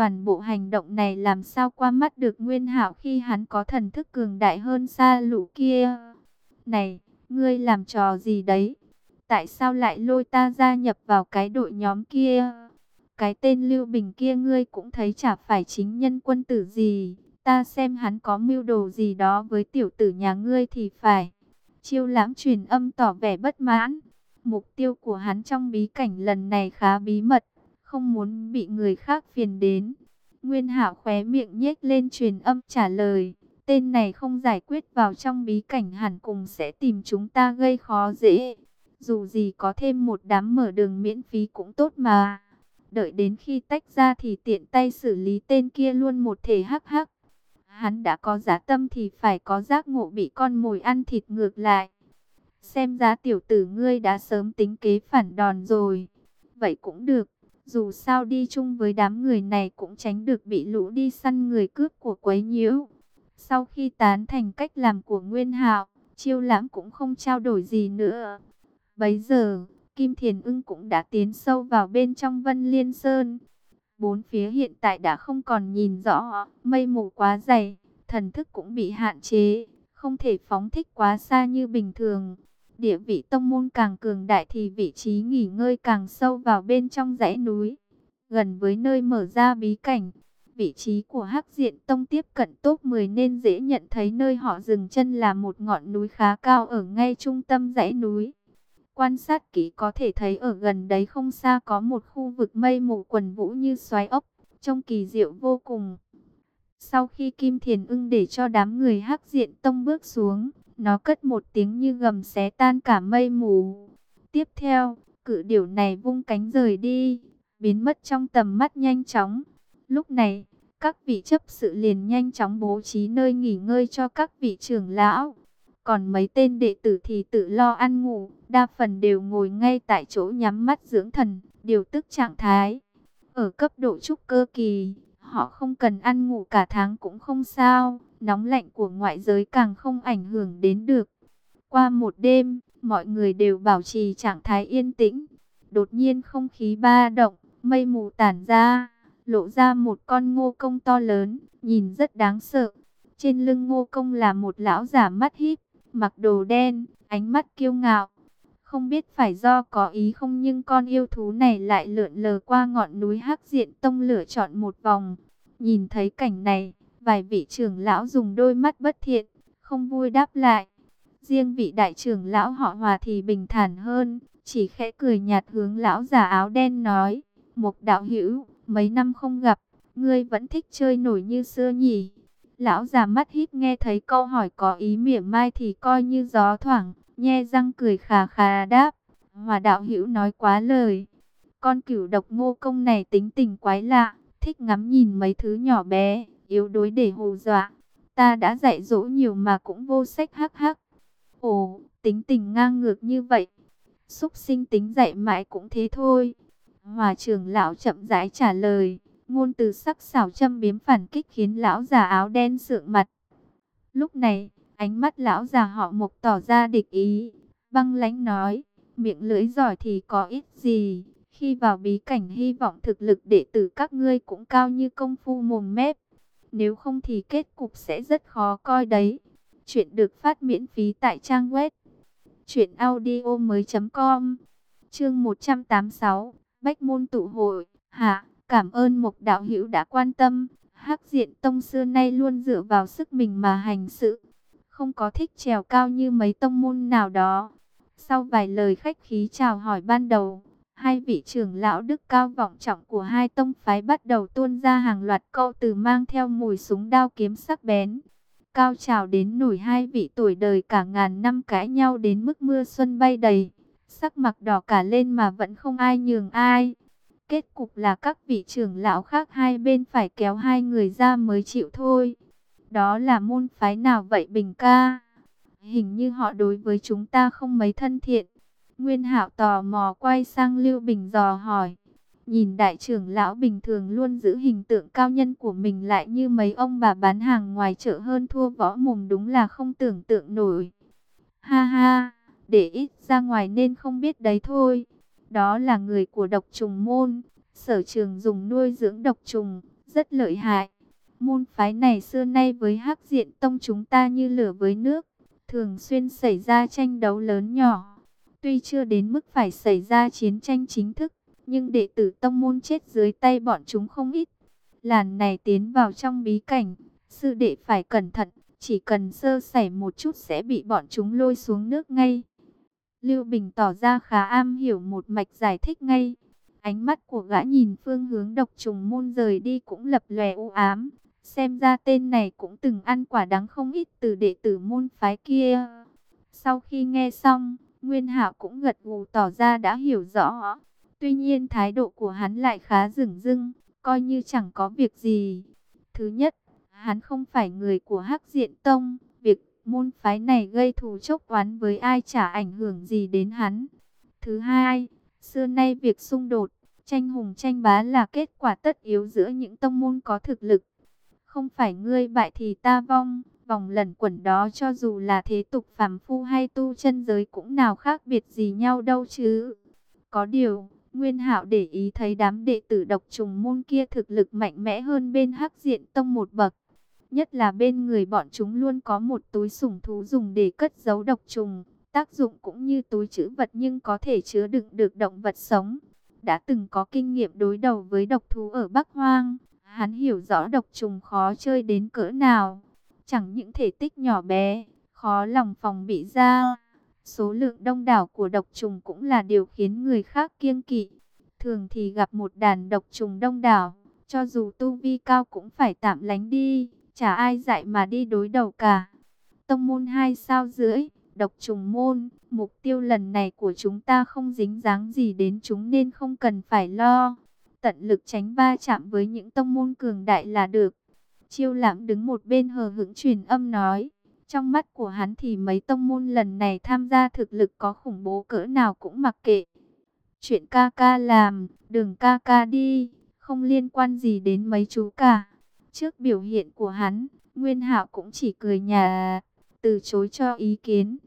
toàn bộ hành động này làm sao qua mắt được Nguyên Hạo khi hắn có thần thức cường đại hơn xa lũ kia. Này, ngươi làm trò gì đấy? Tại sao lại lôi ta gia nhập vào cái đội nhóm kia? Cái tên Lưu Bình kia ngươi cũng thấy chả phải chính nhân quân tử gì. Ta xem hắn có mưu đồ gì đó với tiểu tử nhà ngươi thì phải. Chiêu lãng truyền âm tỏ vẻ bất mãn. Mục tiêu của hắn trong bí cảnh lần này khá bí mật, không muốn bị người khác phiền đến. Nguyên Hạo khóe miệng nhếch lên truyền âm trả lời, tên này không giải quyết vào trong bí cảnh hẳn cùng sẽ tìm chúng ta gây khó dễ. Dù gì có thêm một đám mở đường miễn phí cũng tốt mà. Đợi đến khi tách ra thì tiện tay xử lý tên kia luôn một thể hắc hắc. Hắn đã có giá tâm thì phải có giác ngộ bị con mồi ăn thịt ngược lại. Xem ra tiểu tử ngươi đã sớm tính kế phản đòn rồi. Vậy cũng được. Dù sao đi chung với đám người này cũng tránh được bị lũ đi săn người cướp của quấy nhiễu. Sau khi tán thành cách làm của Nguyên Hạo, Chiêu Lãm cũng không trao đổi gì nữa. Bấy giờ, Kim Thiền ưng cũng đã tiến sâu vào bên trong Vân Liên Sơn. Bốn phía hiện tại đã không còn nhìn rõ, mây mù quá dày, thần thức cũng bị hạn chế, không thể phóng thích quá xa như bình thường. Địa vị tông môn càng cường đại thì vị trí nghỉ ngơi càng sâu vào bên trong dãy núi, gần với nơi mở ra bí cảnh. Vị trí của Hắc Diện Tông tiếp cận top 10 nên dễ nhận thấy nơi họ dừng chân là một ngọn núi khá cao ở ngay trung tâm dãy núi. Quan sát kỹ có thể thấy ở gần đấy không xa có một khu vực mây mù quần vũ như xoáy ốc, trông kỳ diệu vô cùng. Sau khi Kim Thiền ưng để cho đám người hắc diện tông bước xuống, nó cất một tiếng như gầm xé tan cả mây mù. Tiếp theo, cự điểu này vung cánh rời đi, biến mất trong tầm mắt nhanh chóng. Lúc này, các vị chấp sự liền nhanh chóng bố trí nơi nghỉ ngơi cho các vị trưởng lão. Còn mấy tên đệ tử thì tự lo ăn ngủ, đa phần đều ngồi ngay tại chỗ nhắm mắt dưỡng thần, điều tức trạng thái. Ở cấp độ trúc cơ kỳ, họ không cần ăn ngủ cả tháng cũng không sao, nóng lạnh của ngoại giới càng không ảnh hưởng đến được. Qua một đêm, mọi người đều bảo trì trạng thái yên tĩnh. Đột nhiên không khí ba động, mây mù tản ra, lộ ra một con ngô công to lớn, nhìn rất đáng sợ. Trên lưng ngô công là một lão giả mắt híp, mặc đồ đen, ánh mắt kiêu ngạo. Không biết phải do có ý không nhưng con yêu thú này lại lượn lờ qua ngọn núi hắc diện tông lửa chọn một vòng. Nhìn thấy cảnh này, vài vị trưởng lão dùng đôi mắt bất thiện, không vui đáp lại. Riêng vị đại trưởng lão họ hòa thì bình thản hơn, chỉ khẽ cười nhạt hướng lão giả áo đen nói. Một đạo hữu, mấy năm không gặp, ngươi vẫn thích chơi nổi như xưa nhỉ? Lão già mắt híp nghe thấy câu hỏi có ý mỉa mai thì coi như gió thoảng, nhe răng cười khà khà đáp. Hòa đạo hữu nói quá lời. Con cửu độc ngô công này tính tình quái lạ, thích ngắm nhìn mấy thứ nhỏ bé, yếu đuối để hù dọa. Ta đã dạy dỗ nhiều mà cũng vô sách hắc hắc. Ồ, tính tình ngang ngược như vậy. Xúc sinh tính dạy mãi cũng thế thôi. Hòa trưởng lão chậm rãi trả lời. Ngôn từ sắc xảo châm biếm phản kích khiến lão già áo đen sượng mặt. Lúc này, ánh mắt lão già họ mục tỏ ra địch ý. Băng lãnh nói, miệng lưỡi giỏi thì có ít gì. Khi vào bí cảnh hy vọng thực lực đệ tử các ngươi cũng cao như công phu mồm mép. Nếu không thì kết cục sẽ rất khó coi đấy. Chuyện được phát miễn phí tại trang web. Chuyện audio mới.com Chương 186 Bách môn tụ hội Hạ Cảm ơn Mục Đạo Hữu đã quan tâm. Hắc Diện Tông xưa nay luôn dựa vào sức mình mà hành sự, không có thích trèo cao như mấy tông môn nào đó. Sau vài lời khách khí chào hỏi ban đầu, hai vị trưởng lão đức cao vọng trọng của hai tông phái bắt đầu tuôn ra hàng loạt câu từ mang theo mùi súng đao kiếm sắc bén. Cao trào đến nổi hai vị tuổi đời cả ngàn năm cãi nhau đến mức mưa xuân bay đầy, sắc mặt đỏ cả lên mà vẫn không ai nhường ai. Kết cục là các vị trưởng lão khác hai bên phải kéo hai người ra mới chịu thôi. Đó là môn phái nào vậy Bình ca? Hình như họ đối với chúng ta không mấy thân thiện. Nguyên hạo tò mò quay sang Lưu Bình dò hỏi. Nhìn đại trưởng lão bình thường luôn giữ hình tượng cao nhân của mình lại như mấy ông bà bán hàng ngoài chợ hơn thua võ mồm đúng là không tưởng tượng nổi. Ha ha, để ít ra ngoài nên không biết đấy thôi. Đó là người của độc trùng môn. Sở trường dùng nuôi dưỡng độc trùng, rất lợi hại. Môn phái này xưa nay với hắc diện tông chúng ta như lửa với nước, thường xuyên xảy ra tranh đấu lớn nhỏ. Tuy chưa đến mức phải xảy ra chiến tranh chính thức, nhưng đệ tử tông môn chết dưới tay bọn chúng không ít. Làn này tiến vào trong bí cảnh, sư đệ phải cẩn thận, chỉ cần sơ sẩy một chút sẽ bị bọn chúng lôi xuống nước ngay. Lưu Bình tỏ ra khá am hiểu một mạch giải thích ngay. Ánh mắt của gã nhìn phương hướng độc trùng môn rời đi cũng lập lòe u ám. Xem ra tên này cũng từng ăn quả đắng không ít từ đệ tử môn phái kia. Sau khi nghe xong, Nguyên Hạo cũng gật gù tỏ ra đã hiểu rõ. Tuy nhiên thái độ của hắn lại khá rừng rưng, coi như chẳng có việc gì. Thứ nhất, hắn không phải người của Hắc Diện Tông, việc môn phái này gây thù chốc oán với ai chả ảnh hưởng gì đến hắn. Thứ hai, xưa nay việc xung đột, tranh hùng tranh bá là kết quả tất yếu giữa những tông môn có thực lực. Không phải ngươi bại thì ta vong, vòng lẩn quẩn đó cho dù là thế tục phàm phu hay tu chân giới cũng nào khác biệt gì nhau đâu chứ. Có điều, Nguyên Hạo để ý thấy đám đệ tử độc trùng môn kia thực lực mạnh mẽ hơn bên Hắc Diện Tông một bậc. Nhất là bên người bọn chúng luôn có một túi sủng thú dùng để cất giấu độc trùng, tác dụng cũng như túi trữ vật nhưng có thể chứa đựng được động vật sống. Đã từng có kinh nghiệm đối đầu với độc thú ở Bắc Hoang, hắn hiểu rõ độc trùng khó chơi đến cỡ nào. Chẳng những thể tích nhỏ bé, khó lòng phòng bị ra. Số lượng đông đảo của độc trùng cũng là điều khiến người khác kiêng kỵ. Thường thì gặp một đàn độc trùng đông đảo, cho dù tu vi cao cũng phải tạm lánh đi, chả ai dạy mà đi đối đầu cả. Tông môn 2 sao rưỡi, độc trùng môn, mục tiêu lần này của chúng ta không dính dáng gì đến chúng nên không cần phải lo. Tận lực tránh va chạm với những tông môn cường đại là được. Chiêu lãm đứng một bên hờ hững truyền âm nói. Trong mắt của hắn thì mấy tông môn lần này tham gia thực lực có khủng bố cỡ nào cũng mặc kệ. Chuyện ca ca làm, đừng ca ca đi, không liên quan gì đến mấy chú cả. Trước biểu hiện của hắn, Nguyên Hạo cũng chỉ cười nhà, từ chối cho ý kiến.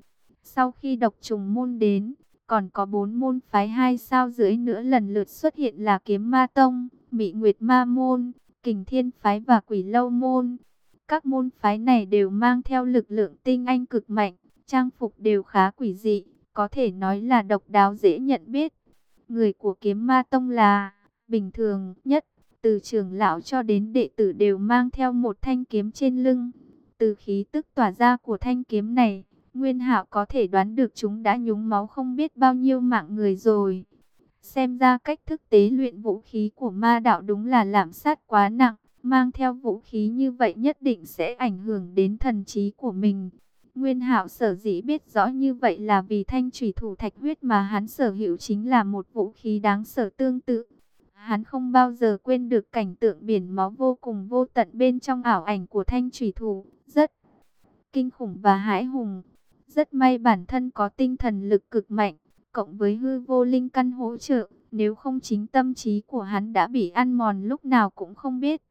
Sau khi độc trùng môn đến, còn có bốn môn phái hai sao dưới nữa lần lượt xuất hiện là Kiếm Ma Tông, Mị Nguyệt Ma Môn, Kình Thiên Phái và Quỷ Lâu Môn. Các môn phái này đều mang theo lực lượng tinh anh cực mạnh, trang phục đều khá quỷ dị, có thể nói là độc đáo dễ nhận biết. Người của kiếm ma tông là bình thường nhất, từ trưởng lão cho đến đệ tử đều mang theo một thanh kiếm trên lưng. Từ khí tức tỏa ra của thanh kiếm này, Nguyên Hạo có thể đoán được chúng đã nhúng máu không biết bao nhiêu mạng người rồi. Xem ra cách thức tế luyện vũ khí của ma đạo đúng là làm sát quá nặng. Mang theo vũ khí như vậy nhất định sẽ ảnh hưởng đến thần trí của mình. Nguyên Hạo sở dĩ biết rõ như vậy là vì thanh thủy thủ thạch huyết mà hắn sở hữu chính là một vũ khí đáng sợ tương tự. Hắn không bao giờ quên được cảnh tượng biển máu vô cùng vô tận bên trong ảo ảnh của thanh thủy thủ, rất kinh khủng và hãi hùng. Rất may bản thân có tinh thần lực cực mạnh, cộng với hư vô linh căn hỗ trợ, nếu không chính tâm trí của hắn đã bị ăn mòn lúc nào cũng không biết.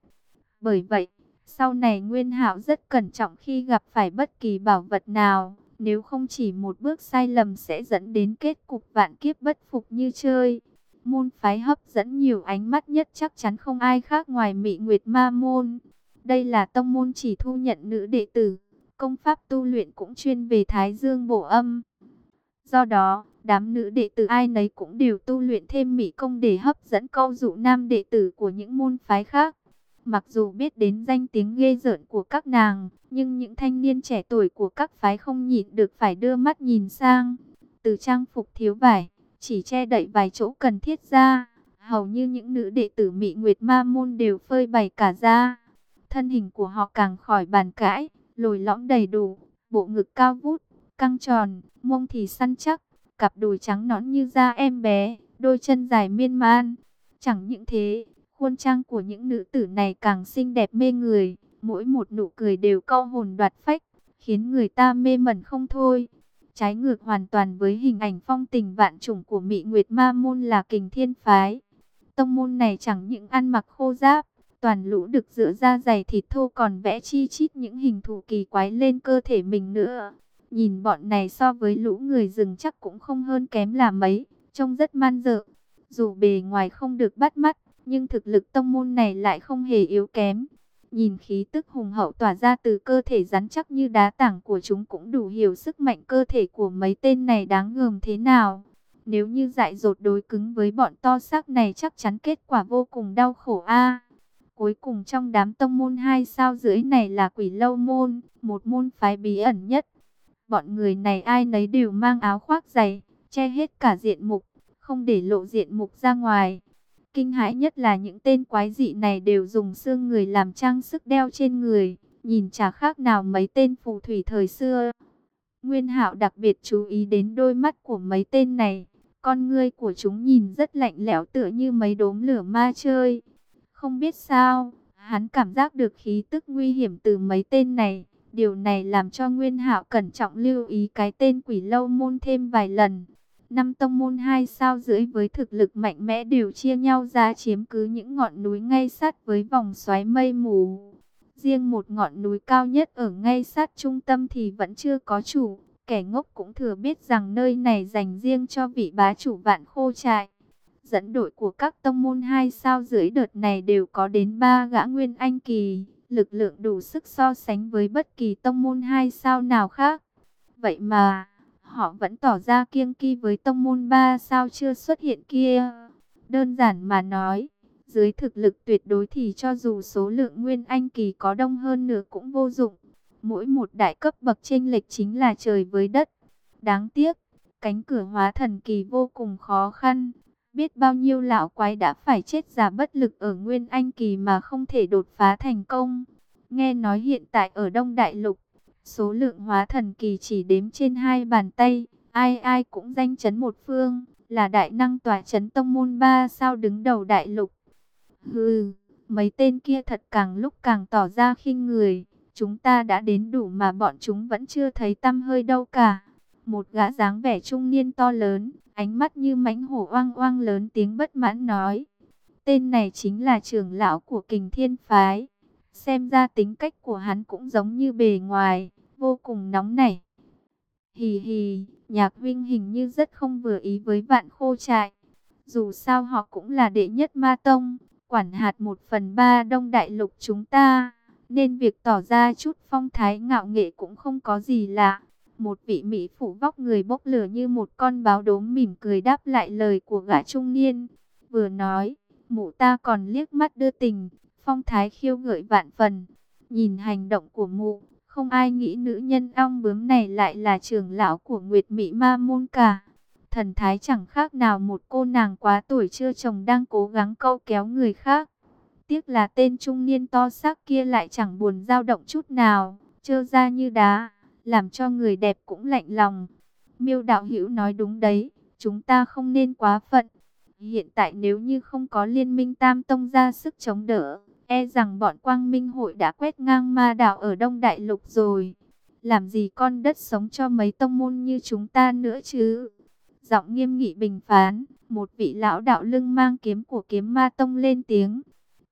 Bởi vậy, sau này Nguyên Hạo rất cẩn trọng khi gặp phải bất kỳ bảo vật nào, nếu không chỉ một bước sai lầm sẽ dẫn đến kết cục vạn kiếp bất phục như chơi. Môn phái hấp dẫn nhiều ánh mắt nhất chắc chắn không ai khác ngoài Mị Nguyệt Ma môn. Đây là tông môn chỉ thu nhận nữ đệ tử, công pháp tu luyện cũng chuyên về Thái Dương bổ âm. Do đó, đám nữ đệ tử ai nấy cũng đều tu luyện thêm mỹ công để hấp dẫn câu dụ nam đệ tử của những môn phái khác. Mặc dù biết đến danh tiếng ghê rợn của các nàng, nhưng những thanh niên trẻ tuổi của các phái không nhịn được phải đưa mắt nhìn sang. Từ trang phục thiếu vải, chỉ che đậy vài chỗ cần thiết ra, hầu như những nữ đệ tử Mỹ Nguyệt Ma Môn đều phơi bày cả ra. Thân hình của họ càng khỏi bàn cãi, lồi lõm đầy đủ, bộ ngực cao vút, căng tròn, mông thì săn chắc, cặp đùi trắng nõn như da em bé, đôi chân dài miên man. Chẳng những thế, Khuôn trang của những nữ tử này càng xinh đẹp mê người, mỗi một nụ cười đều câu hồn đoạt phách, khiến người ta mê mẩn không thôi. Trái ngược hoàn toàn với hình ảnh phong tình vạn trùng của mỹ Nguyệt Ma Môn là kình thiên phái. Tông môn này chẳng những ăn mặc khô giáp, toàn lũ được dựa ra dày thịt thô còn vẽ chi chít những hình thù kỳ quái lên cơ thể mình nữa. Nhìn bọn này so với lũ người rừng chắc cũng không hơn kém là mấy, trông rất man dợ. Dù bề ngoài không được bắt mắt, nhưng thực lực tông môn này lại không hề yếu kém. Nhìn khí tức hùng hậu tỏa ra từ cơ thể rắn chắc như đá tảng của chúng cũng đủ hiểu sức mạnh cơ thể của mấy tên này đáng gờm thế nào. Nếu như dại dột đối cứng với bọn to xác này chắc chắn kết quả vô cùng đau khổ a. Cuối cùng trong đám tông môn hai sao dưới này là quỷ lâu môn, một môn phái bí ẩn nhất. Bọn người này ai nấy đều mang áo khoác dày, che hết cả diện mục, không để lộ diện mục ra ngoài. Kinh hãi nhất là những tên quái dị này đều dùng xương người làm trang sức đeo trên người, nhìn chả khác nào mấy tên phù thủy thời xưa. Nguyên Hạo đặc biệt chú ý đến đôi mắt của mấy tên này, con ngươi của chúng nhìn rất lạnh lẽo tựa như mấy đốm lửa ma chơi. Không biết sao, hắn cảm giác được khí tức nguy hiểm từ mấy tên này. Điều này làm cho Nguyên Hạo cẩn trọng lưu ý cái tên quỷ lâu môn thêm vài lần. Năm tông môn hai sao rưỡi với thực lực mạnh mẽ đều chia nhau ra chiếm cứ những ngọn núi ngay sát với vòng xoáy mây mù. Riêng một ngọn núi cao nhất ở ngay sát trung tâm thì vẫn chưa có chủ. Kẻ ngốc cũng thừa biết rằng nơi này dành riêng cho vị bá chủ vạn khô trại. Dẫn đội của các tông môn hai sao dưới đợt này đều có đến ba gã nguyên anh kỳ, lực lượng đủ sức so sánh với bất kỳ tông môn hai sao nào khác. Vậy mà, họ vẫn tỏ ra kiêng kỳ với tông môn ba sao chưa xuất hiện kia. Đơn giản mà nói, dưới thực lực tuyệt đối thì cho dù số lượng nguyên anh kỳ có đông hơn nữa cũng vô dụng. Mỗi một đại cấp bậc chênh lệch chính là trời với đất. Đáng tiếc, cánh cửa hóa thần kỳ vô cùng khó khăn. Biết bao nhiêu lão quái đã phải chết giả bất lực ở Nguyên Anh kỳ mà không thể đột phá thành công. Nghe nói hiện tại ở Đông Đại Lục, số lượng hóa thần kỳ chỉ đếm trên hai bàn tay. Ai ai cũng danh chấn một phương, là đại năng tòa chấn tông môn ba sao đứng đầu đại lục. Hừ, mấy tên kia thật càng lúc càng tỏ ra khinh người. Chúng ta đã đến đủ mà bọn chúng vẫn chưa thấy tâm hơi đâu cả. Một gã dáng vẻ trung niên to lớn, ánh mắt như mãnh hổ oang oang lớn tiếng bất mãn nói. Tên này chính là trưởng lão của kình thiên phái. Xem ra tính cách của hắn cũng giống như bề ngoài, vô cùng nóng nảy. Hì hì, nhạc huynh hình như rất không vừa ý với vạn khô trại. Dù sao họ cũng là đệ nhất ma tông, quản hạt một phần ba đông đại lục chúng ta nên việc tỏ ra chút phong thái ngạo nghệ cũng không có gì lạ. Một vị mỹ phụ vóc người bốc lửa như một con báo đốm mỉm cười đáp lại lời của gã trung niên. Vừa nói, mụ ta còn liếc mắt đưa tình, phong thái khiêu gợi vạn phần. Nhìn hành động của mụ, không ai nghĩ nữ nhân ong bướm này lại là trưởng lão của Nguyệt Mỹ Ma Môn cả. Thần thái chẳng khác nào một cô nàng quá tuổi chưa chồng đang cố gắng câu kéo người khác. Tiếc là tên trung niên to xác kia lại chẳng buồn dao động chút nào, trơ ra như đá, làm cho người đẹp cũng lạnh lòng. Miêu đạo hữu nói đúng đấy, chúng ta không nên quá phận. Hiện tại nếu như không có liên minh tam tông ra sức chống đỡ, e rằng bọn quang minh hội đã quét ngang ma đạo ở Đông Đại Lục rồi. Làm gì con đất sống cho mấy tông môn như chúng ta nữa chứ? Giọng nghiêm nghị bình phán, một vị lão đạo lưng mang kiếm của kiếm ma tông lên tiếng.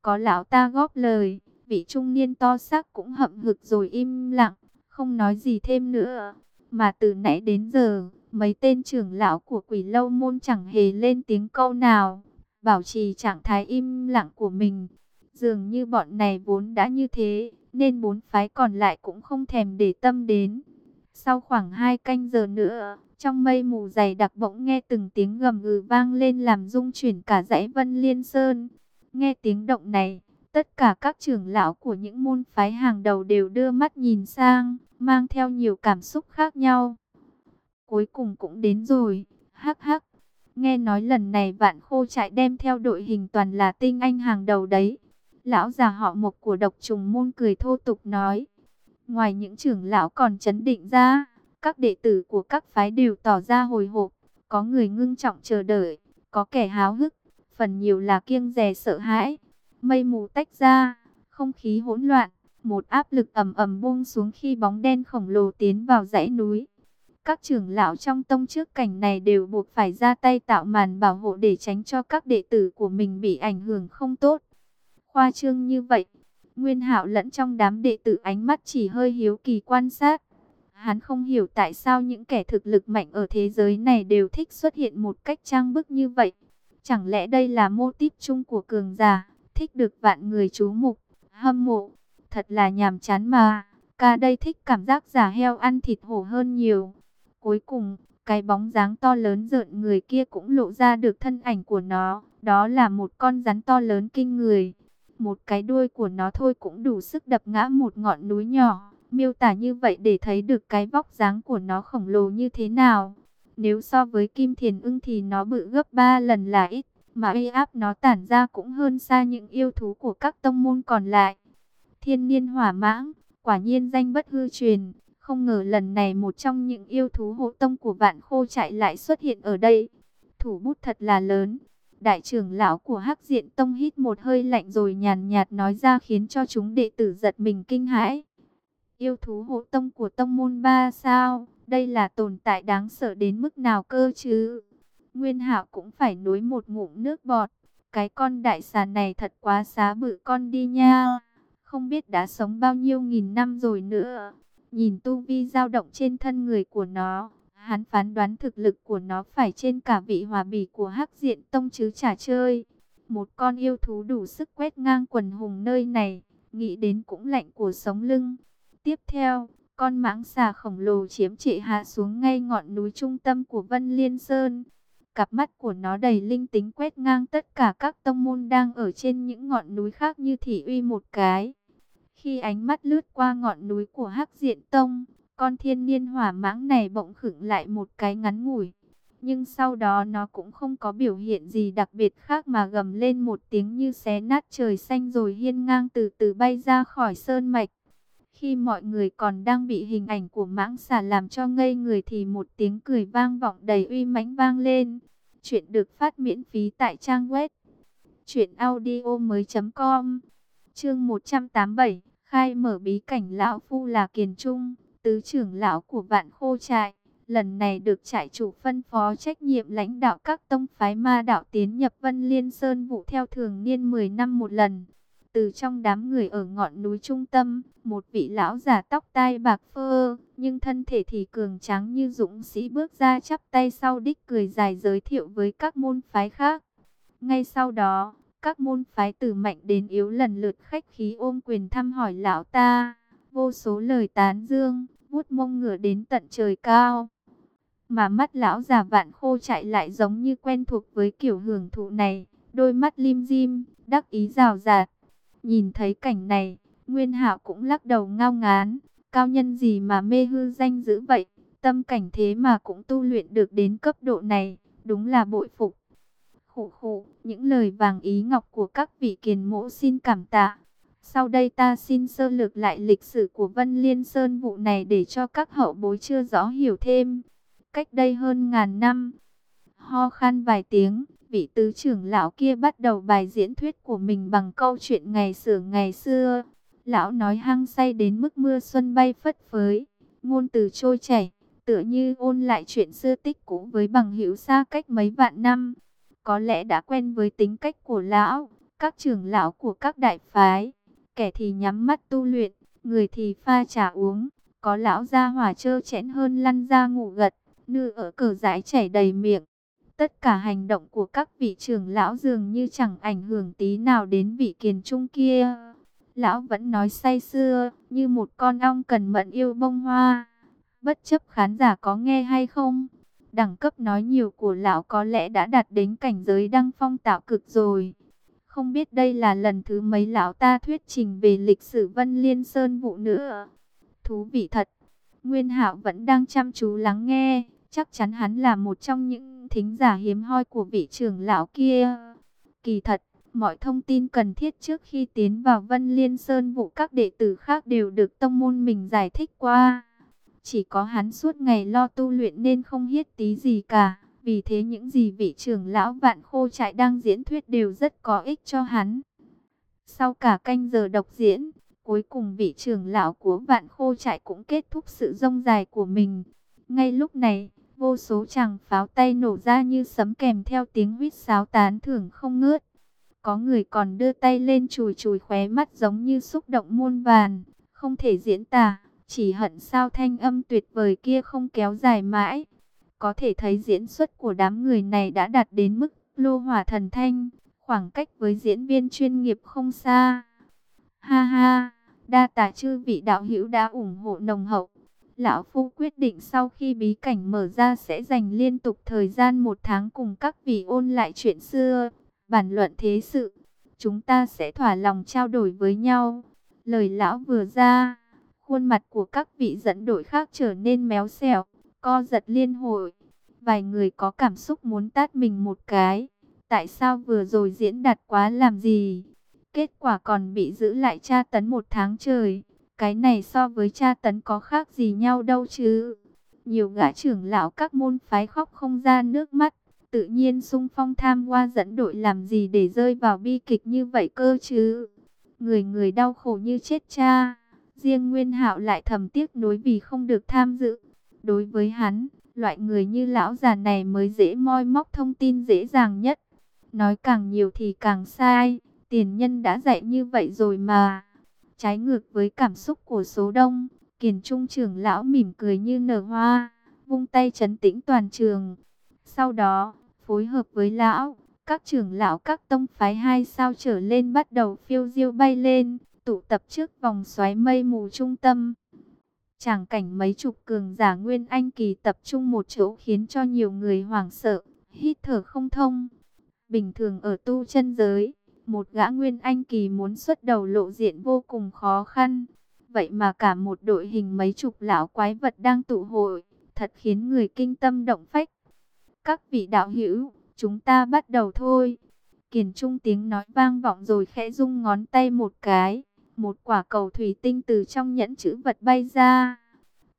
Có lão ta góp lời, vị trung niên to xác cũng hậm hực rồi im lặng, không nói gì thêm nữa. Mà từ nãy đến giờ, mấy tên trưởng lão của quỷ lâu môn chẳng hề lên tiếng câu nào, bảo trì trạng thái im lặng của mình. Dường như bọn này vốn đã như thế, nên bốn phái còn lại cũng không thèm để tâm đến. Sau khoảng hai canh giờ nữa, trong mây mù dày đặc bỗng nghe từng tiếng gầm gừ vang lên làm rung chuyển cả dãy Vân Liên Sơn. Nghe tiếng động này, tất cả các trưởng lão của những môn phái hàng đầu đều đưa mắt nhìn sang, mang theo nhiều cảm xúc khác nhau. Cuối cùng cũng đến rồi, hắc hắc. Nghe nói lần này vạn khô trại đem theo đội hình toàn là tinh anh hàng đầu đấy. Lão già họ mộc của độc trùng môn cười thô tục nói. Ngoài những trưởng lão còn chấn định ra, các đệ tử của các phái đều tỏ ra hồi hộp. Có người ngưng trọng chờ đợi, có kẻ háo hức, phần nhiều là kiêng dè sợ hãi. Mây mù tách ra, không khí hỗn loạn, một áp lực ầm ầm buông xuống khi bóng đen khổng lồ tiến vào dãy núi. Các trưởng lão trong tông trước cảnh này đều buộc phải ra tay tạo màn bảo hộ để tránh cho các đệ tử của mình bị ảnh hưởng không tốt. Khoa trương như vậy, Nguyên Hạo lẫn trong đám đệ tử ánh mắt chỉ hơi hiếu kỳ quan sát. Hắn không hiểu tại sao những kẻ thực lực mạnh ở thế giới này đều thích xuất hiện một cách trang bức như vậy. Chẳng lẽ đây là mô típ chung của cường giả, thích được vạn người chú mục, hâm mộ. Thật là nhàm chán mà, ca đây thích cảm giác giả heo ăn thịt hổ hơn nhiều. Cuối cùng, cái bóng dáng to lớn rợn người kia cũng lộ ra được thân ảnh của nó. Đó là một con rắn to lớn kinh người. Một cái đuôi của nó thôi cũng đủ sức đập ngã một ngọn núi nhỏ. Miêu tả như vậy để thấy được cái vóc dáng của nó khổng lồ như thế nào. Nếu so với kim thiền ưng thì nó bự gấp 3 lần là ít. Mà uy áp nó tản ra cũng hơn xa những yêu thú của các tông môn còn lại. Thiên niên hỏa mãng, quả nhiên danh bất hư truyền. Không ngờ lần này một trong những yêu thú hộ tông của vạn khô chạy lại xuất hiện ở đây. Thủ bút thật là lớn. Đại trưởng lão của Hắc Diện Tông hít một hơi lạnh rồi nhàn nhạt nói ra khiến cho chúng đệ tử giật mình kinh hãi. Yêu thú hộ tông của tông môn ba sao, đây là tồn tại đáng sợ đến mức nào cơ chứ? Nguyên Hạo cũng phải nuối một ngụm nước bọt. Cái con đại xà này thật quá xá bự con đi nha. Không biết đã sống bao nhiêu nghìn năm rồi nữa. Nhìn tu vi dao động trên thân người của nó, hắn phán đoán thực lực của nó phải trên cả vị hòa bỉ của Hắc Diện Tông chứ chả chơi. Một con yêu thú đủ sức quét ngang quần hùng nơi này, nghĩ đến cũng lạnh của sống lưng. Tiếp theo, con mãng xà khổng lồ chiếm trệ hạ xuống ngay ngọn núi trung tâm của Vân Liên Sơn. Cặp mắt của nó đầy linh tính quét ngang tất cả các tông môn đang ở trên những ngọn núi khác như thị uy một cái. Khi ánh mắt lướt qua ngọn núi của Hắc Diện Tông, con thiên niên hỏa mãng này bỗng khựng lại một cái ngắn ngủi. Nhưng sau đó nó cũng không có biểu hiện gì đặc biệt khác mà gầm lên một tiếng như xé nát trời xanh rồi hiên ngang từ từ bay ra khỏi sơn mạch. Khi mọi người còn đang bị hình ảnh của mãng xà làm cho ngây người thì một tiếng cười vang vọng đầy uy mãnh vang lên. Chuyện được phát miễn phí tại trang web truyệnaudiomoi.com. Chương 187, khai mở bí cảnh lão phu là Kiền Trung, tứ trưởng lão của Vạn Khô trại. Lần này được trại chủ phân phó trách nhiệm lãnh đạo các tông phái ma đạo tiến nhập Vân Liên Sơn vụ theo thường niên 10 năm một lần. Từ trong đám người ở ngọn núi trung tâm, một vị lão già tóc tai bạc phơ, nhưng thân thể thì cường tráng như dũng sĩ bước ra chắp tay sau đích cười dài giới thiệu với các môn phái khác. Ngay sau đó, các môn phái từ mạnh đến yếu lần lượt khách khí ôm quyền thăm hỏi lão ta, vô số lời tán dương, vuốt mông ngửa đến tận trời cao. Mà mắt lão già vạn khô chạy lại giống như quen thuộc với kiểu hưởng thụ này, đôi mắt lim dim, đắc ý rào rạt. Nhìn thấy cảnh này, Nguyên Hạo cũng lắc đầu ngao ngán, cao nhân gì mà mê hư danh dữ vậy, tâm cảnh thế mà cũng tu luyện được đến cấp độ này, đúng là bội phục. khụ khụ những lời vàng ý ngọc của các vị kiền mỗ xin cảm tạ. Sau đây ta xin sơ lược lại lịch sử của Vân Liên Sơn vụ này để cho các hậu bối chưa rõ hiểu thêm. Cách đây hơn ngàn năm, ho khan vài tiếng, vị tứ trưởng lão kia bắt đầu bài diễn thuyết của mình bằng câu chuyện ngày xưa ngày xưa. Lão nói hăng say đến mức mưa xuân bay phất phới, ngôn từ trôi chảy, tựa như ôn lại chuyện xưa tích cũ với bằng hữu xa cách mấy vạn năm. Có lẽ đã quen với tính cách của lão, các trưởng lão của các đại phái, kẻ thì nhắm mắt tu luyện, người thì pha trà uống, có lão ra hỏa trơ chẽn hơn lăn ra ngủ gật, nữ ở cờ giải chảy đầy miệng. Tất cả hành động của các vị trưởng lão dường như chẳng ảnh hưởng tí nào đến vị kiền trung kia. Lão vẫn nói say sưa, như một con ong cần mận yêu bông hoa. Bất chấp khán giả có nghe hay không, đẳng cấp nói nhiều của lão có lẽ đã đạt đến cảnh giới đăng phong tạo cực rồi. Không biết đây là lần thứ mấy lão ta thuyết trình về lịch sử Vân Liên Sơn vụ nữa. Thú vị thật. Nguyên Hạo vẫn đang chăm chú lắng nghe, chắc chắn hắn là một trong những thính giả hiếm hoi của vị trưởng lão kia. Kỳ thật, mọi thông tin cần thiết trước khi tiến vào Vân Liên Sơn vụ các đệ tử khác đều được tông môn mình giải thích qua. Chỉ có hắn suốt ngày lo tu luyện nên không hiết tí gì cả. Vì thế những gì vị trưởng lão vạn khô trại đang diễn thuyết đều rất có ích cho hắn. Sau cả canh giờ độc diễn, cuối cùng vị trưởng lão của vạn khô trại cũng kết thúc sự rông dài của mình. Ngay lúc này, vô số chàng pháo tay nổ ra như sấm kèm theo tiếng huýt sáo tán thưởng không ngớt. Có người còn đưa tay lên chùi chùi khóe mắt giống như xúc động muôn vàn, không thể diễn tả, chỉ hận sao thanh âm tuyệt vời kia không kéo dài mãi. Có thể thấy diễn xuất của đám người này đã đạt đến mức lô hỏa thần thanh, khoảng cách với diễn viên chuyên nghiệp không xa. Ha ha, đa tả chư vị đạo hữu đã ủng hộ nồng hậu. Lão Phu quyết định sau khi bí cảnh mở ra sẽ dành liên tục thời gian một tháng cùng các vị ôn lại chuyện xưa, bàn luận thế sự. Chúng ta sẽ thỏa lòng trao đổi với nhau. Lời lão vừa ra, khuôn mặt của các vị dẫn đội khác trở nên méo xẻo, co giật liên hồi. Vài người có cảm xúc muốn tát mình một cái. Tại sao vừa rồi diễn đạt quá làm gì? Kết quả còn bị giữ lại tra tấn một tháng trời. Cái này so với tra tấn có khác gì nhau đâu chứ. Nhiều gã trưởng lão các môn phái khóc không ra nước mắt. Tự nhiên sung phong tham qua dẫn đội làm gì để rơi vào bi kịch như vậy cơ chứ. Người người đau khổ như chết cha. Riêng Nguyên hạo lại thầm tiếc nối vì không được tham dự. Đối với hắn, loại người như lão già này mới dễ moi móc thông tin dễ dàng nhất. Nói càng nhiều thì càng sai, tiền nhân đã dạy như vậy rồi mà. Trái ngược với cảm xúc của số đông, kiền trung trưởng lão mỉm cười như nở hoa, vung tay chấn tĩnh toàn trường. Sau đó, phối hợp với lão, các trưởng lão các tông phái hai sao trở lên bắt đầu phiêu diêu bay lên, tụ tập trước vòng xoáy mây mù trung tâm. Tràng cảnh mấy chục cường giả Nguyên Anh Kỳ tập trung một chỗ khiến cho nhiều người hoảng sợ, hít thở không thông. Bình thường ở tu chân giới, một gã Nguyên Anh Kỳ muốn xuất đầu lộ diện vô cùng khó khăn. Vậy mà cả một đội hình mấy chục lão quái vật đang tụ hội, thật khiến người kinh tâm động phách. Các vị đạo hữu, chúng ta bắt đầu thôi. Kiền Trung tiếng nói vang vọng rồi khẽ rung ngón tay một cái. Một quả cầu thủy tinh từ trong nhẫn chữ vật bay ra.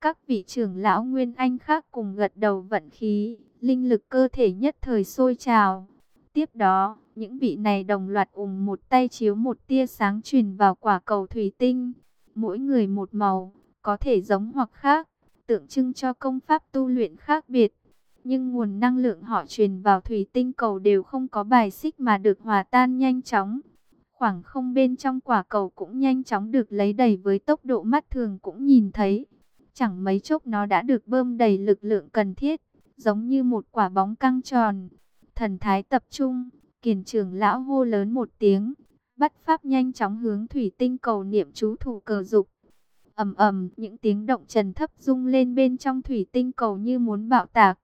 Các vị trưởng lão Nguyên Anh khác cùng gật đầu vận khí, linh lực cơ thể nhất thời sôi trào. Tiếp đó, những vị này đồng loạt ủng một tay chiếu một tia sáng truyền vào quả cầu thủy tinh. Mỗi người một màu, có thể giống hoặc khác, tượng trưng cho công pháp tu luyện khác biệt. Nhưng nguồn năng lượng họ truyền vào thủy tinh cầu đều không có bài xích mà được hòa tan nhanh chóng. Khoảng không bên trong quả cầu cũng nhanh chóng được lấy đầy với tốc độ mắt thường cũng nhìn thấy. Chẳng mấy chốc nó đã được bơm đầy lực lượng cần thiết, giống như một quả bóng căng tròn. Thần thái tập trung, kiền trưởng lão hô lớn một tiếng, bắt pháp nhanh chóng hướng thủy tinh cầu niệm chú thủ cờ dục. ầm ầm, những tiếng động trần thấp rung lên bên trong thủy tinh cầu như muốn bạo tạc.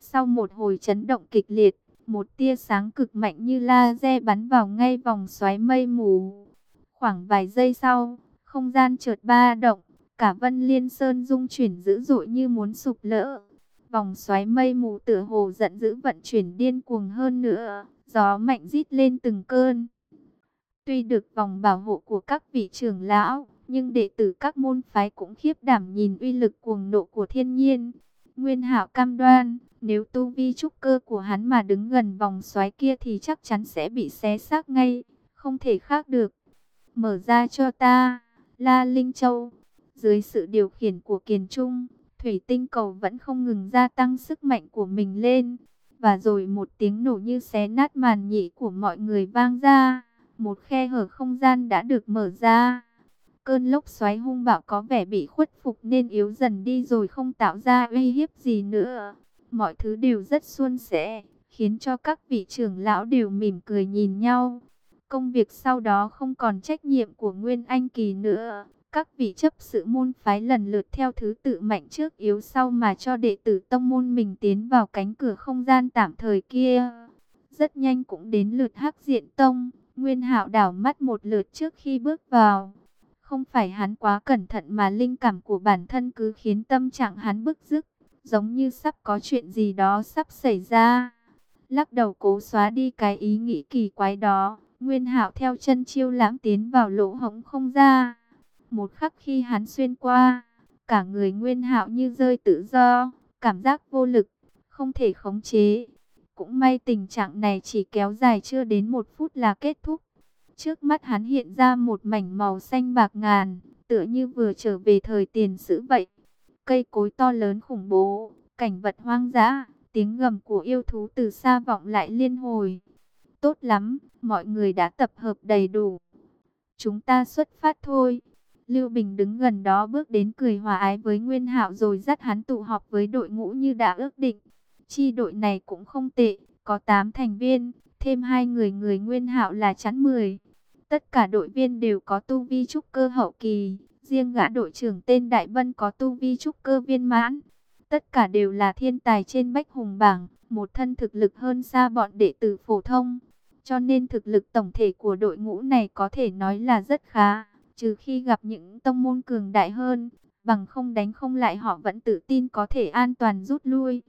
Sau một hồi chấn động kịch liệt, một tia sáng cực mạnh như laser bắn vào ngay vòng xoáy mây mù. Khoảng vài giây sau, không gian chợt ba động, cả Vân Liên Sơn rung chuyển dữ dội như muốn sụp lỡ. Vòng xoáy mây mù tựa hồ giận dữ vận chuyển điên cuồng hơn nữa, gió mạnh rít lên từng cơn. Tuy được vòng bảo hộ của các vị trưởng lão, nhưng đệ tử các môn phái cũng khiếp đảm nhìn uy lực cuồng nộ của thiên nhiên. Nguyên hạo cam đoan, nếu tu vi trúc cơ của hắn mà đứng gần vòng xoáy kia thì chắc chắn sẽ bị xé xác ngay, không thể khác được. Mở ra cho ta, La Linh Châu. Dưới sự điều khiển của Kiền Trung, thủy tinh cầu vẫn không ngừng gia tăng sức mạnh của mình lên. Và rồi một tiếng nổ như xé nát màn nhĩ của mọi người vang ra. Một khe hở không gian đã được mở ra. Cơn lốc xoáy hung bạo có vẻ bị khuất phục nên yếu dần đi rồi không tạo ra uy hiếp gì nữa. Mọi thứ đều rất suôn sẻ, khiến cho các vị trưởng lão đều mỉm cười nhìn nhau. Công việc sau đó không còn trách nhiệm của Nguyên Anh Kỳ nữa. Các vị chấp sự môn phái lần lượt theo thứ tự mạnh trước yếu sau mà cho đệ tử tông môn mình tiến vào cánh cửa không gian tạm thời kia. Rất nhanh cũng đến lượt hắc diện tông, Nguyên hạo đảo mắt một lượt trước khi bước vào. Không phải hắn quá cẩn thận mà linh cảm của bản thân cứ khiến tâm trạng hắn bức rức, giống như sắp có chuyện gì đó sắp xảy ra. Lắc đầu cố xóa đi cái ý nghĩ kỳ quái đó, Nguyên hạo theo chân chiêu lãm tiến vào lỗ hổng không ra. Một khắc khi hắn xuyên qua, cả người Nguyên Hạo như rơi tự do, cảm giác vô lực, không thể khống chế. Cũng may tình trạng này chỉ kéo dài chưa đến một phút là kết thúc. Trước mắt hắn hiện ra một mảnh màu xanh bạc ngàn, tựa như vừa trở về thời tiền sử vậy. Cây cối to lớn khủng bố, cảnh vật hoang dã, tiếng gầm của yêu thú từ xa vọng lại liên hồi. Tốt lắm, mọi người đã tập hợp đầy đủ. Chúng ta xuất phát thôi. Lưu Bình đứng gần đó bước đến cười hòa ái với Nguyên Hạo rồi dắt hắn tụ họp với đội ngũ như đã ước định. Chi đội này cũng không tệ, có 8 thành viên, thêm hai người người nguyên hạo là chắn 10. Tất cả đội viên đều có tu vi trúc cơ hậu kỳ, riêng gã đội trưởng tên Đại Vân có tu vi trúc cơ viên mãn. Tất cả đều là thiên tài trên bách hùng bảng, một thân thực lực hơn xa bọn đệ tử phổ thông. Cho nên thực lực tổng thể của đội ngũ này có thể nói là rất khá, trừ khi gặp những tông môn cường đại hơn, bằng không đánh không lại họ vẫn tự tin có thể an toàn rút lui.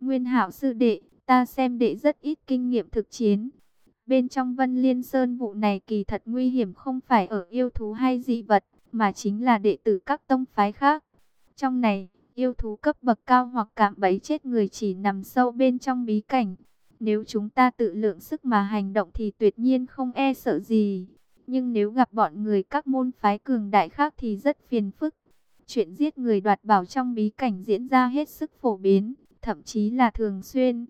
Nguyên hảo sư đệ, ta xem đệ rất ít kinh nghiệm thực chiến. Bên trong Vân Liên Sơn vụ này kỳ thật nguy hiểm không phải ở yêu thú hay dị vật, mà chính là đệ tử các tông phái khác. Trong này, yêu thú cấp bậc cao hoặc cạm bẫy chết người chỉ nằm sâu bên trong bí cảnh. Nếu chúng ta tự lượng sức mà hành động thì tuyệt nhiên không e sợ gì. Nhưng nếu gặp bọn người các môn phái cường đại khác thì rất phiền phức. Chuyện giết người đoạt bảo trong bí cảnh diễn ra hết sức phổ biến, thậm chí là thường xuyên.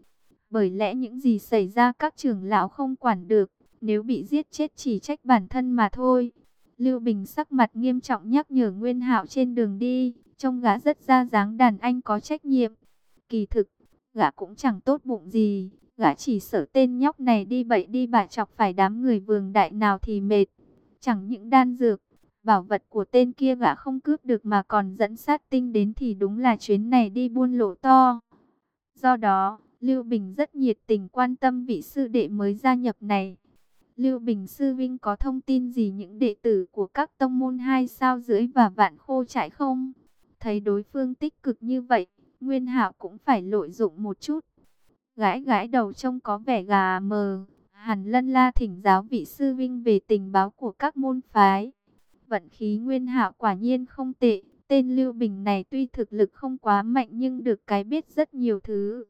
Bởi lẽ những gì xảy ra các trưởng lão không quản được, nếu bị giết chết chỉ trách bản thân mà thôi. Lưu Bình sắc mặt nghiêm trọng nhắc nhở Nguyên Hạo trên đường đi, trông gã rất ra dáng đàn anh có trách nhiệm. Kỳ thực, gã cũng chẳng tốt bụng gì, gã chỉ sợ tên nhóc này đi bậy đi bạ chọc phải đám người vương đại nào thì mệt. Chẳng những đan dược, bảo vật của tên kia gã không cướp được mà còn dẫn sát tinh đến thì đúng là chuyến này đi buôn lộ to. Do đó, Lưu Bình rất nhiệt tình quan tâm vị sư đệ mới gia nhập này. Lưu Bình Sư Vinh có thông tin gì những đệ tử của các tông môn hai sao dưới và vạn khô trại không? Thấy đối phương tích cực như vậy, Nguyên Hạo cũng phải lội dụng một chút. Gãi gãi đầu trông có vẻ gà mờ, hàn lân la thỉnh giáo vị Sư Vinh về tình báo của các môn phái. Vận khí Nguyên Hạo quả nhiên không tệ, tên Lưu Bình này tuy thực lực không quá mạnh nhưng được cái biết rất nhiều thứ.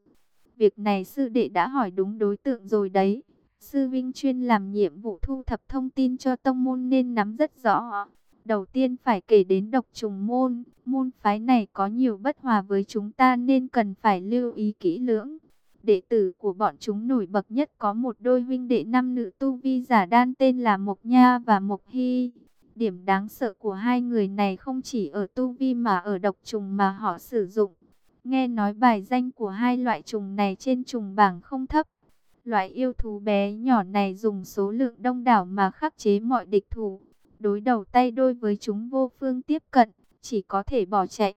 Việc này sư đệ đã hỏi đúng đối tượng rồi đấy. Sư Vinh chuyên làm nhiệm vụ thu thập thông tin cho tông môn nên nắm rất rõ. Đầu tiên phải kể đến độc trùng môn. Môn phái này có nhiều bất hòa với chúng ta nên cần phải lưu ý kỹ lưỡng. Đệ tử của bọn chúng nổi bật nhất có một đôi huynh đệ nam nữ tu vi giả đan tên là Mộc Nha và Mộc Hy. Điểm đáng sợ của hai người này không chỉ ở tu vi mà ở độc trùng mà họ sử dụng. Nghe nói bài danh của hai loại trùng này trên trùng bảng không thấp. Loại yêu thú bé nhỏ này dùng số lượng đông đảo mà khắc chế mọi địch thủ. Đối đầu tay đôi với chúng vô phương tiếp cận, chỉ có thể bỏ chạy.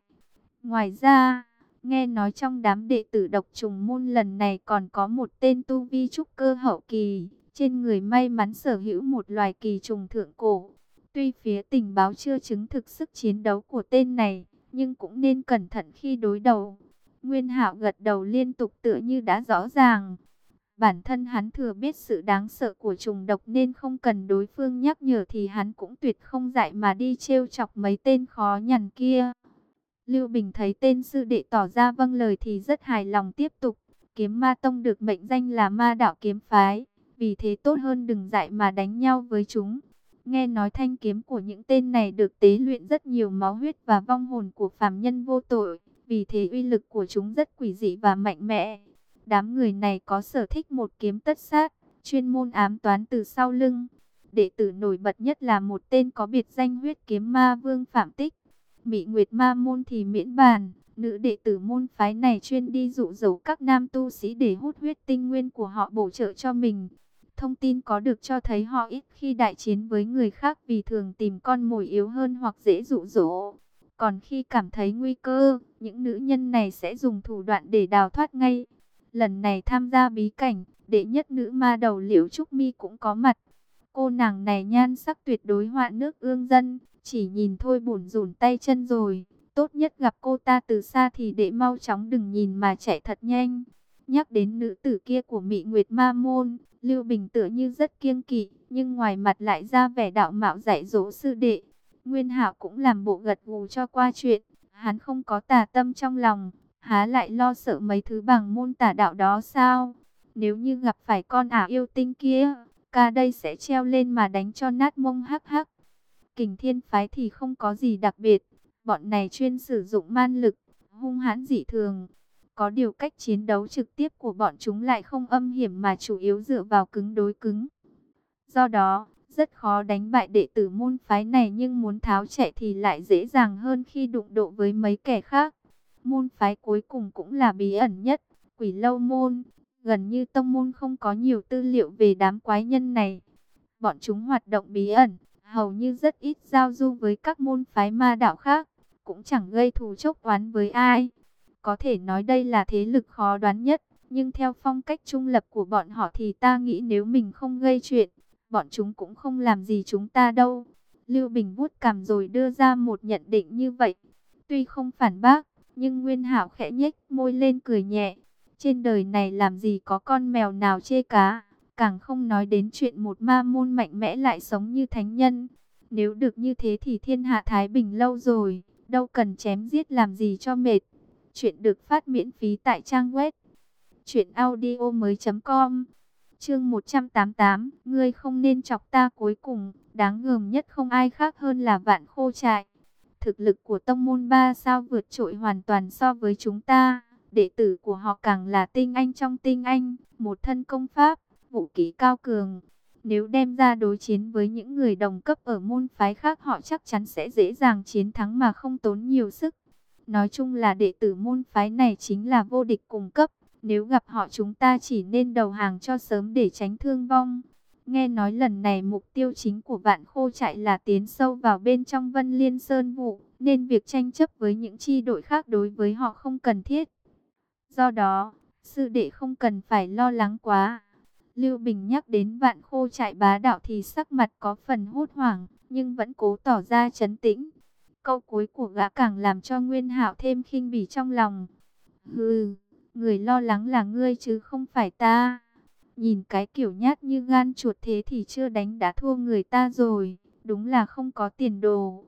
Ngoài ra, nghe nói trong đám đệ tử độc trùng môn lần này còn có một tên tu vi trúc cơ hậu kỳ. Trên người may mắn sở hữu một loài kỳ trùng thượng cổ. Tuy phía tình báo chưa chứng thực sức chiến đấu của tên này, nhưng cũng nên cẩn thận khi đối đầu. Nguyên Hạo gật đầu liên tục tựa như đã rõ ràng. Bản thân hắn thừa biết sự đáng sợ của trùng độc nên không cần đối phương nhắc nhở thì hắn cũng tuyệt không dại mà đi trêu chọc mấy tên khó nhằn kia. Lưu Bình thấy tên sư đệ tỏ ra vâng lời thì rất hài lòng tiếp tục. Kiếm ma tông được mệnh danh là ma đạo kiếm phái. Vì thế tốt hơn đừng dạy mà đánh nhau với chúng. Nghe nói thanh kiếm của những tên này được tế luyện rất nhiều máu huyết và vong hồn của phàm nhân vô tội. Vì thế uy lực của chúng rất quỷ dị và mạnh mẽ. Đám người này có sở thích một kiếm tất sát, chuyên môn ám toán từ sau lưng. Đệ tử nổi bật nhất là một tên có biệt danh huyết kiếm ma vương Phạm Tích. Mỹ Nguyệt ma môn thì miễn bàn, nữ đệ tử môn phái này chuyên đi dụ dỗ các nam tu sĩ để hút huyết tinh nguyên của họ bổ trợ cho mình. Thông tin có được cho thấy họ ít khi đại chiến với người khác vì thường tìm con mồi yếu hơn hoặc dễ dụ dỗ. Còn khi cảm thấy nguy cơ, những nữ nhân này sẽ dùng thủ đoạn để đào thoát ngay. Lần này tham gia bí cảnh, đệ nhất nữ ma đầu liễu trúc mi cũng có mặt. Cô nàng này nhan sắc tuyệt đối họa nước ương dân, chỉ nhìn thôi buồn rủn tay chân rồi. Tốt nhất gặp cô ta từ xa thì để mau chóng đừng nhìn mà chạy thật nhanh. Nhắc đến nữ tử kia của Mỹ Nguyệt Ma Môn, Lưu Bình tựa như rất kiêng kỵ, nhưng ngoài mặt lại ra vẻ đạo mạo dạy dỗ sư đệ. Nguyên Hạo cũng làm bộ gật gù cho qua chuyện, hắn không có tà tâm trong lòng, há lại lo sợ mấy thứ bằng môn tà đạo đó sao? Nếu như gặp phải con ả yêu tinh kia, ca đây sẽ treo lên mà đánh cho nát mông hắc hắc. Kình thiên phái thì không có gì đặc biệt, bọn này chuyên sử dụng man lực, hung hãn dị thường. Có điều cách chiến đấu trực tiếp của bọn chúng lại không âm hiểm mà chủ yếu dựa vào cứng đối cứng. Do đó, rất khó đánh bại đệ tử môn phái này nhưng muốn tháo chạy thì lại dễ dàng hơn khi đụng độ với mấy kẻ khác. Môn phái cuối cùng cũng là bí ẩn nhất, quỷ lâu môn. Gần như tông môn không có nhiều tư liệu về đám quái nhân này. Bọn chúng hoạt động bí ẩn, hầu như rất ít giao du với các môn phái ma đạo khác, cũng chẳng gây thù chốc oán với ai. Có thể nói đây là thế lực khó đoán nhất, nhưng theo phong cách trung lập của bọn họ thì ta nghĩ nếu mình không gây chuyện, bọn chúng cũng không làm gì chúng ta đâu. Lưu Bình vuốt cằm rồi đưa ra một nhận định như vậy. Tuy không phản bác, nhưng Nguyên Hảo khẽ nhếch môi lên cười nhẹ. Trên đời này làm gì có con mèo nào chê cá, càng không nói đến chuyện một ma môn mạnh mẽ lại sống như thánh nhân. Nếu được như thế thì thiên hạ Thái Bình lâu rồi, đâu cần chém giết làm gì cho mệt. Chuyện được phát miễn phí tại trang web truyệnaudiomoi.com. Chương 188, ngươi không nên chọc ta cuối cùng, đáng ngờm nhất không ai khác hơn là Vạn Khô Trại. Thực lực của tông môn ba sao vượt trội hoàn toàn so với chúng ta, đệ tử của họ càng là tinh anh trong tinh anh, một thân công pháp, vũ ký cao cường. Nếu đem ra đối chiến với những người đồng cấp ở môn phái khác họ chắc chắn sẽ dễ dàng chiến thắng mà không tốn nhiều sức. Nói chung là đệ tử môn phái này chính là vô địch cùng cấp. Nếu gặp họ chúng ta chỉ nên đầu hàng cho sớm để tránh thương vong. Nghe nói lần này mục tiêu chính của vạn khô trại là tiến sâu vào bên trong Vân Liên Sơn vụ, nên việc tranh chấp với những chi đội khác đối với họ không cần thiết. Do đó, sư đệ không cần phải lo lắng quá. Lưu Bình nhắc đến vạn khô chạy bá đạo thì sắc mặt có phần hốt hoảng, nhưng vẫn cố tỏ ra chấn tĩnh. Câu cuối của gã càng làm cho Nguyên Hạo thêm khinh bỉ trong lòng. Hừ, người lo lắng là ngươi chứ không phải ta. Nhìn cái kiểu nhát như gan chuột thế thì chưa đánh đã thua người ta rồi, đúng là không có tiền đồ.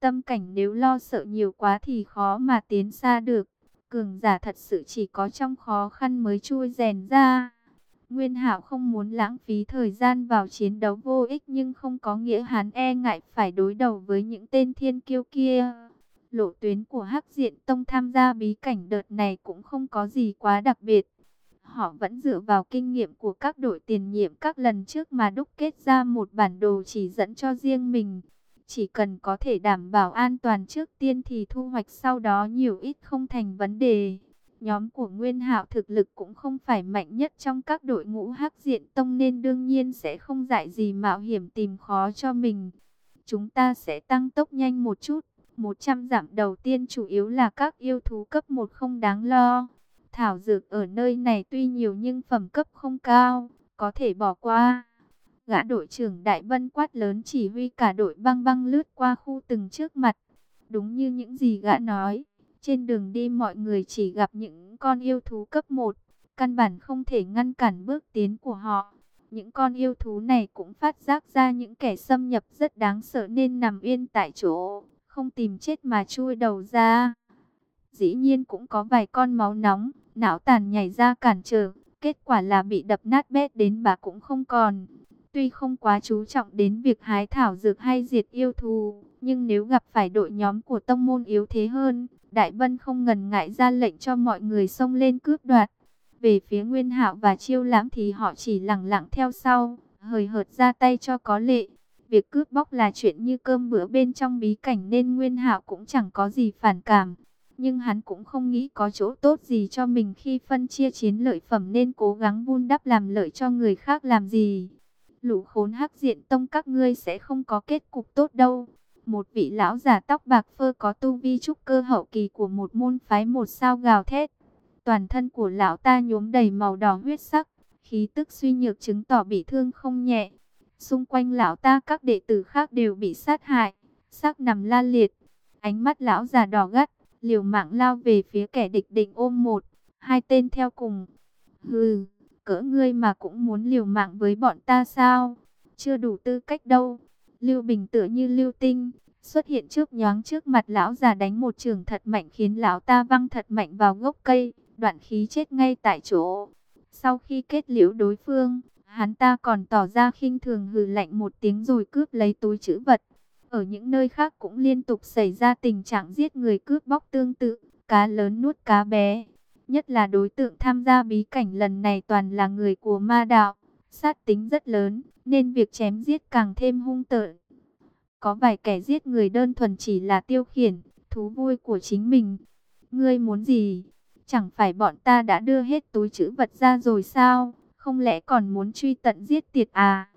Tâm cảnh nếu lo sợ nhiều quá thì khó mà tiến xa được. Cường giả thật sự chỉ có trong khó khăn mới chui rèn ra. Nguyên Hạo không muốn lãng phí thời gian vào chiến đấu vô ích nhưng không có nghĩa hắn e ngại phải đối đầu với những tên thiên kiêu kia. Lộ tuyến của Hắc Diện Tông tham gia bí cảnh đợt này cũng không có gì quá đặc biệt. Họ vẫn dựa vào kinh nghiệm của các đội tiền nhiệm các lần trước mà đúc kết ra một bản đồ chỉ dẫn cho riêng mình. Chỉ cần có thể đảm bảo an toàn trước tiên thì thu hoạch sau đó nhiều ít không thành vấn đề. Nhóm của Nguyên Hạo thực lực cũng không phải mạnh nhất trong các đội ngũ hắc diện tông nên đương nhiên sẽ không dại gì mạo hiểm tìm khó cho mình. Chúng ta sẽ tăng tốc nhanh một chút. 100 giảm đầu tiên chủ yếu là các yêu thú cấp 1 không đáng lo. Thảo dược ở nơi này tuy nhiều nhưng phẩm cấp không cao, có thể bỏ qua. Gã đội trưởng Đại Vân quát lớn chỉ huy cả đội băng băng lướt qua khu từng trước mặt. Đúng như những gì gã nói, trên đường đi mọi người chỉ gặp những con yêu thú cấp 1, căn bản không thể ngăn cản bước tiến của họ. Những con yêu thú này cũng phát giác ra những kẻ xâm nhập rất đáng sợ nên nằm yên tại chỗ, không tìm chết mà chui đầu ra. Dĩ nhiên cũng có vài con máu nóng, não tàn nhảy ra cản trở, kết quả là bị đập nát bét đến bà cũng không còn. Tuy không quá chú trọng đến việc hái thảo dược hay diệt yêu thú nhưng nếu gặp phải đội nhóm của tông môn yếu thế hơn, Đại Vân không ngần ngại ra lệnh cho mọi người xông lên cướp đoạt. Về phía Nguyên Hạo và Chiêu Lãm thì họ chỉ lặng lặng theo sau, hời hợt ra tay cho có lệ. Việc cướp bóc là chuyện như cơm bữa bên trong bí cảnh nên Nguyên Hạo cũng chẳng có gì phản cảm. Nhưng hắn cũng không nghĩ có chỗ tốt gì cho mình khi phân chia chiến lợi phẩm nên cố gắng vun đắp làm lợi cho người khác làm gì. Lũ khốn hắc diện tông các ngươi sẽ không có kết cục tốt đâu. Một vị lão giả tóc bạc phơ có tu vi trúc cơ hậu kỳ của một môn phái một sao gào thét. Toàn thân của lão ta nhuốm đầy màu đỏ huyết sắc, khí tức suy nhược chứng tỏ bị thương không nhẹ. Xung quanh lão ta các đệ tử khác đều bị sát hại, xác nằm la liệt. Ánh mắt lão già đỏ gắt, liều mạng lao về phía kẻ địch định ôm một, hai tên theo cùng. Hừ, cỡ ngươi mà cũng muốn liều mạng với bọn ta sao? Chưa đủ tư cách đâu. Lưu Bình tựa như lưu tinh, xuất hiện trước nhoáng trước mặt lão già đánh một trường thật mạnh khiến lão ta văng thật mạnh vào gốc cây, đoạn khí chết ngay tại chỗ. Sau khi kết liễu đối phương, hắn ta còn tỏ ra khinh thường hừ lạnh một tiếng rồi cướp lấy túi chữ vật. Ở những nơi khác cũng liên tục xảy ra tình trạng giết người cướp bóc tương tự, cá lớn nuốt cá bé. Nhất là đối tượng tham gia bí cảnh lần này toàn là người của ma đạo, sát tính rất lớn, nên việc chém giết càng thêm hung tợn. Có vài kẻ giết người đơn thuần chỉ là tiêu khiển, thú vui của chính mình. Ngươi muốn gì? Chẳng phải bọn ta đã đưa hết túi chữ vật ra rồi sao? Không lẽ còn muốn truy tận giết tiệt à?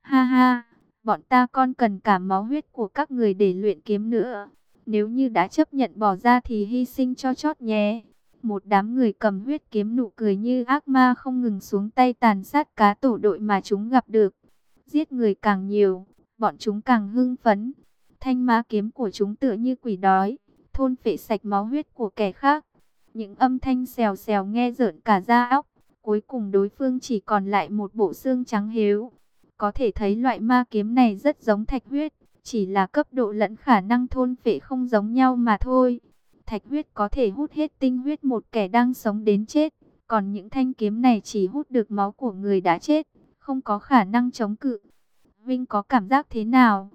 Ha ha, bọn ta còn cần cả máu huyết của các người để luyện kiếm nữa. Nếu như đã chấp nhận bỏ ra thì hy sinh cho chót nhé. Một đám người cầm huyết kiếm nụ cười như ác ma không ngừng xuống tay tàn sát cá tổ đội mà chúng gặp được. Giết người càng nhiều, bọn chúng càng hưng phấn. Thanh ma kiếm của chúng tựa như quỷ đói, thôn phệ sạch máu huyết của kẻ khác. Những âm thanh xèo xèo nghe rợn cả da óc. Cuối cùng đối phương chỉ còn lại một bộ xương trắng hiếu. Có thể thấy loại ma kiếm này rất giống thạch huyết, chỉ là cấp độ lẫn khả năng thôn phệ không giống nhau mà thôi. Thạch huyết có thể hút hết tinh huyết một kẻ đang sống đến chết, còn những thanh kiếm này chỉ hút được máu của người đã chết, không có khả năng chống cự. Vinh có cảm giác thế nào?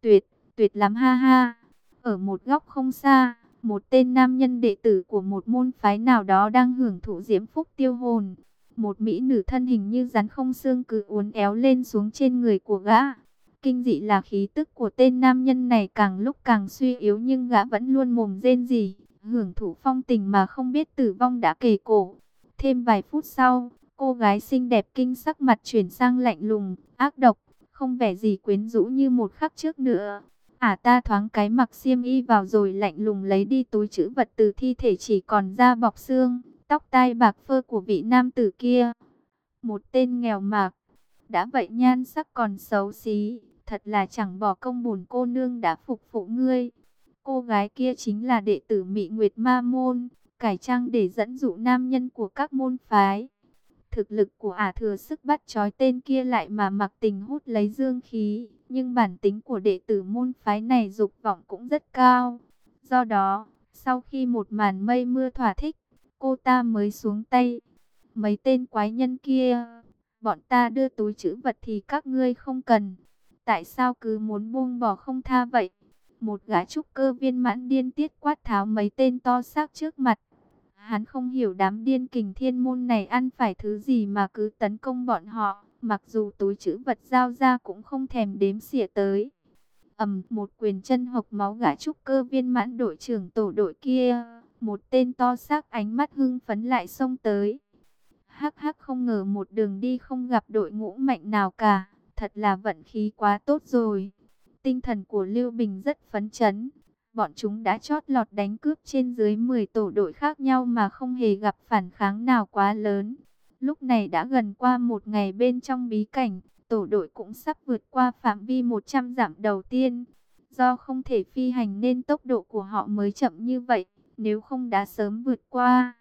Tuyệt, tuyệt lắm ha ha. Ở một góc không xa, một tên nam nhân đệ tử của một môn phái nào đó đang hưởng thụ diễm phúc tiêu hồn. Một mỹ nữ thân hình như rắn không xương cứ uốn éo lên xuống trên người của gã. Kinh dị là khí tức của tên nam nhân này càng lúc càng suy yếu nhưng gã vẫn luôn mồm rên gì, hưởng thụ phong tình mà không biết tử vong đã kề cổ. Thêm vài phút sau, cô gái xinh đẹp kinh sắc mặt chuyển sang lạnh lùng, ác độc, không vẻ gì quyến rũ như một khắc trước nữa. À ta thoáng cái mặc xiêm y vào rồi lạnh lùng lấy đi túi chữ vật từ thi thể chỉ còn da bọc xương, tóc tai bạc phơ của vị nam tử kia. Một tên nghèo mạc, đã vậy nhan sắc còn xấu xí, thật là chẳng bỏ công bùn cô nương đã phục vụ ngươi. Cô gái kia chính là đệ tử Mị Nguyệt Ma Môn, cải trang để dẫn dụ nam nhân của các môn phái. Thực lực của ả thừa sức bắt trói tên kia lại mà mặc tình hút lấy dương khí, nhưng bản tính của đệ tử môn phái này dục vọng cũng rất cao. Do đó, sau khi một màn mây mưa thỏa thích, cô ta mới xuống tay. Mấy tên quái nhân kia, bọn ta đưa túi chữ vật thì các ngươi không cần. Tại sao cứ muốn buông bỏ không tha vậy? Một gã trúc cơ viên mãn điên tiết quát tháo mấy tên to xác trước mặt. Hắn không hiểu đám điên kình thiên môn này ăn phải thứ gì mà cứ tấn công bọn họ. Mặc dù túi chữ vật giao ra cũng không thèm đếm xỉa tới. ầm, một quyền chân hộc máu gã trúc cơ viên mãn đội trưởng tổ đội kia. Một tên to xác ánh mắt hưng phấn lại xông tới. Hắc hắc không ngờ một đường đi không gặp đội ngũ mạnh nào cả. Thật là vận khí quá tốt rồi. Tinh thần của Lưu Bình rất phấn chấn. Bọn chúng đã chót lọt đánh cướp trên dưới 10 tổ đội khác nhau mà không hề gặp phản kháng nào quá lớn. Lúc này đã gần qua một ngày bên trong bí cảnh, tổ đội cũng sắp vượt qua phạm vi 100 dặm đầu tiên. Do không thể phi hành nên tốc độ của họ mới chậm như vậy, nếu không đã sớm vượt qua.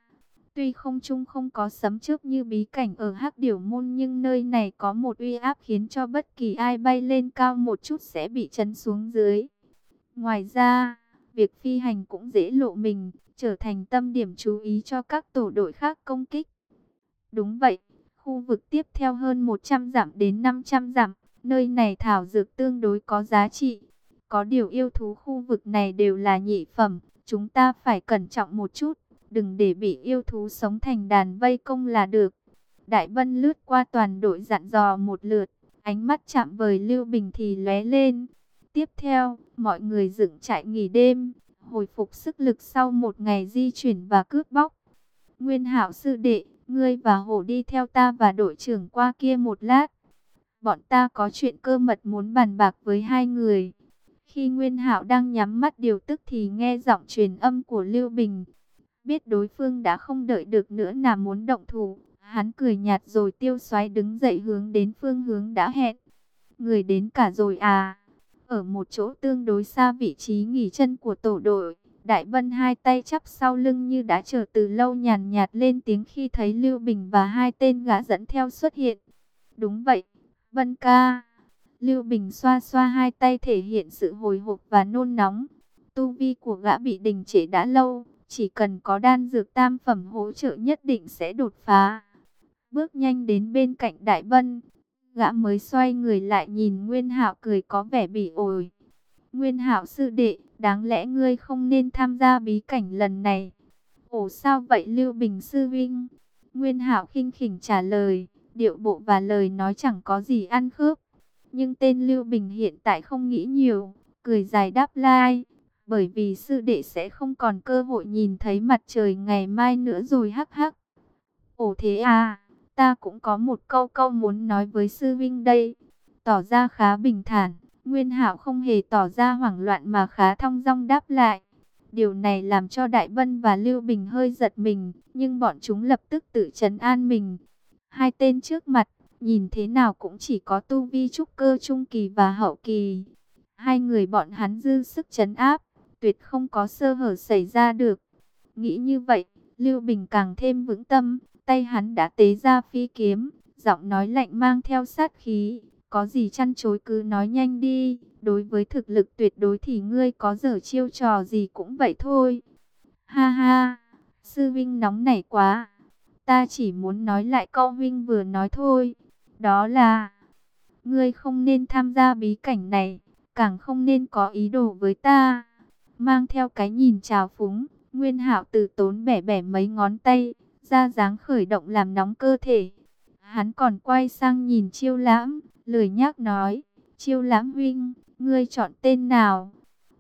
Tuy không trung không có sấm trước như bí cảnh ở Hắc Điểu Môn nhưng nơi này có một uy áp khiến cho bất kỳ ai bay lên cao một chút sẽ bị chấn xuống dưới. Ngoài ra, việc phi hành cũng dễ lộ mình, trở thành tâm điểm chú ý cho các tổ đội khác công kích. Đúng vậy, khu vực tiếp theo hơn 100 giảm đến 500 giảm, nơi này thảo dược tương đối có giá trị. Có điều yêu thú khu vực này đều là nhị phẩm, chúng ta phải cẩn trọng một chút đừng để bị yêu thú sống thành đàn vây công là được. Đại Vân lướt qua toàn đội dặn dò một lượt, ánh mắt chạm với Lưu Bình thì lóe lên. Tiếp theo, mọi người dựng trại nghỉ đêm, hồi phục sức lực sau một ngày di chuyển và cướp bóc. Nguyên Hạo sư đệ, ngươi và Hổ đi theo ta và đội trưởng qua kia một lát. Bọn ta có chuyện cơ mật muốn bàn bạc với hai người. Khi Nguyên Hạo đang nhắm mắt điều tức thì nghe giọng truyền âm của Lưu Bình, Biết đối phương đã không đợi được nữa là muốn động thủ, hắn cười nhạt rồi tiêu xoáy đứng dậy hướng đến phương hướng đã hẹn. Người đến cả rồi à? Ở một chỗ tương đối xa vị trí nghỉ chân của tổ đội, Đại Vân hai tay chắp sau lưng như đã chờ từ lâu nhàn nhạt lên tiếng khi thấy Lưu Bình và hai tên gã dẫn theo xuất hiện. Đúng vậy, Vân ca. Lưu Bình xoa xoa hai tay thể hiện sự hồi hộp và nôn nóng. Tu vi của gã bị đình trệ đã lâu, chỉ cần có đan dược tam phẩm hỗ trợ nhất định sẽ đột phá. Bước nhanh đến bên cạnh Đại Vân, gã mới xoay người lại nhìn Nguyên Hạo cười có vẻ bị ổi. Nguyên Hạo sư đệ, đáng lẽ ngươi không nên tham gia bí cảnh lần này. Ồ sao vậy Lưu Bình sư vinh? Nguyên Hạo khinh khỉnh trả lời, điệu bộ và lời nói chẳng có gì ăn khớp. Nhưng tên Lưu Bình hiện tại không nghĩ nhiều, cười dài đáp lai bởi vì sư đệ sẽ không còn cơ hội nhìn thấy mặt trời ngày mai nữa rồi hắc hắc. Ồ thế à, ta cũng có một câu câu muốn nói với sư vinh đây. Tỏ ra khá bình thản, Nguyên Hạo không hề tỏ ra hoảng loạn mà khá thong dong đáp lại. Điều này làm cho Đại Vân và Lưu Bình hơi giật mình, nhưng bọn chúng lập tức tự chấn an mình. Hai tên trước mặt, nhìn thế nào cũng chỉ có tu vi trúc cơ trung kỳ và hậu kỳ. Hai người bọn hắn dư sức chấn áp, tuyệt không có sơ hở xảy ra được. Nghĩ như vậy, Lưu Bình càng thêm vững tâm, tay hắn đã tế ra phi kiếm, giọng nói lạnh mang theo sát khí. Có gì chăn chối cứ nói nhanh đi, đối với thực lực tuyệt đối thì ngươi có dở chiêu trò gì cũng vậy thôi. Ha ha, sư vinh nóng nảy quá, ta chỉ muốn nói lại câu vinh vừa nói thôi, đó là, ngươi không nên tham gia bí cảnh này, càng không nên có ý đồ với ta. Mang theo cái nhìn trào phúng, Nguyên Hạo từ tốn bẻ bẻ mấy ngón tay, ra dáng khởi động làm nóng cơ thể. Hắn còn quay sang nhìn chiêu lãm, lười nhác nói, chiêu lãm huynh, ngươi chọn tên nào?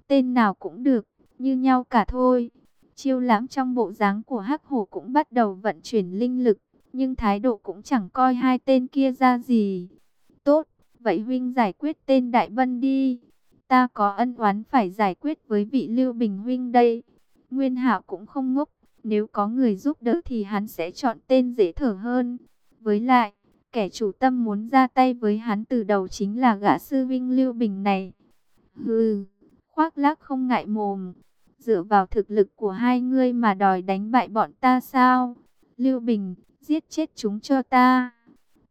Tên nào cũng được, như nhau cả thôi. Chiêu lãm trong bộ dáng của hắc hổ cũng bắt đầu vận chuyển linh lực, nhưng thái độ cũng chẳng coi hai tên kia ra gì. Tốt, vậy huynh giải quyết tên Đại Vân đi. Ta có ân oán phải giải quyết với vị Lưu Bình huynh đây. Nguyên Hạo cũng không ngốc, nếu có người giúp đỡ thì hắn sẽ chọn tên dễ thở hơn. Với lại, kẻ chủ tâm muốn ra tay với hắn từ đầu chính là gã sư vinh Lưu Bình này. Hừ, khoác lác không ngại mồm, dựa vào thực lực của hai ngươi mà đòi đánh bại bọn ta sao? Lưu Bình, giết chết chúng cho ta.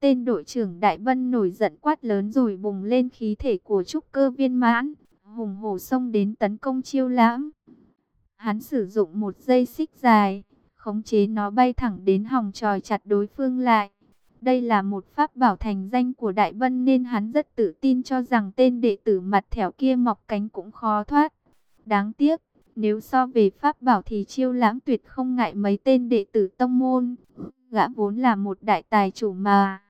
Tên đội trưởng Đại Vân nổi giận quát lớn rồi bùng lên khí thể của trúc cơ viên mãn, hùng hổ xông đến tấn công chiêu lãm. Hắn sử dụng một dây xích dài, khống chế nó bay thẳng đến hòng tròi chặt đối phương lại. Đây là một pháp bảo thành danh của Đại Vân nên hắn rất tự tin cho rằng tên đệ tử mặt thẻo kia mọc cánh cũng khó thoát. Đáng tiếc, nếu so về pháp bảo thì chiêu lãm tuyệt không ngại mấy tên đệ tử tông môn. Gã vốn là một đại tài chủ mà.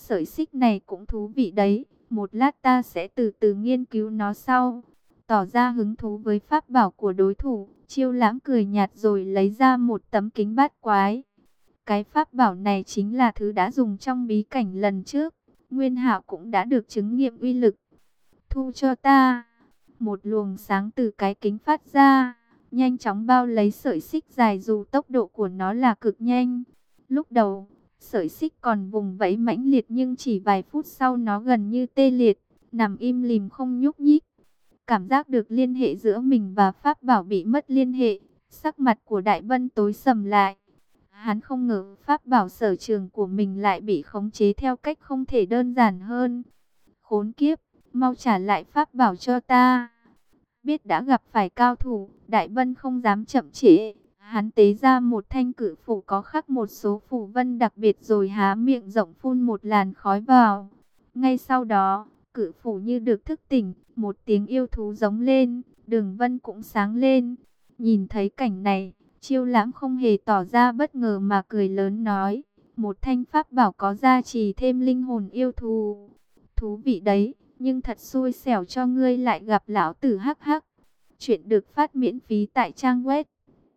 Sợi xích này cũng thú vị đấy, một lát ta sẽ từ từ nghiên cứu nó sau. Tỏ ra hứng thú với pháp bảo của đối thủ, chiêu lãm cười nhạt rồi lấy ra một tấm kính bát quái. Cái pháp bảo này chính là thứ đã dùng trong bí cảnh lần trước. Nguyên Hạo cũng đã được chứng nghiệm uy lực. Thu cho ta. Một luồng sáng từ cái kính phát ra, nhanh chóng bao lấy sợi xích dài dù tốc độ của nó là cực nhanh. Lúc đầu, sợi xích còn vùng vẫy mãnh liệt nhưng chỉ vài phút sau nó gần như tê liệt, nằm im lìm không nhúc nhích. Cảm giác được liên hệ giữa mình và pháp bảo bị mất liên hệ, sắc mặt của Đại Vân tối sầm lại. Hắn không ngờ pháp bảo sở trường của mình lại bị khống chế theo cách không thể đơn giản hơn. Khốn kiếp, mau trả lại pháp bảo cho ta. Biết đã gặp phải cao thủ, Đại Vân không dám chậm trễ. Hắn tế ra một thanh cử phủ có khắc một số phủ vân đặc biệt rồi há miệng rộng phun một làn khói vào. Ngay sau đó, cử phủ như được thức tỉnh, một tiếng yêu thú giống lên, đường vân cũng sáng lên. Nhìn thấy cảnh này, Chiêu lãm không hề tỏ ra bất ngờ mà cười lớn nói. Một thanh pháp bảo có gia trì thêm linh hồn yêu thú Thú vị đấy, nhưng thật xui xẻo cho ngươi lại gặp lão tử hắc hắc. Chuyện được phát miễn phí tại trang web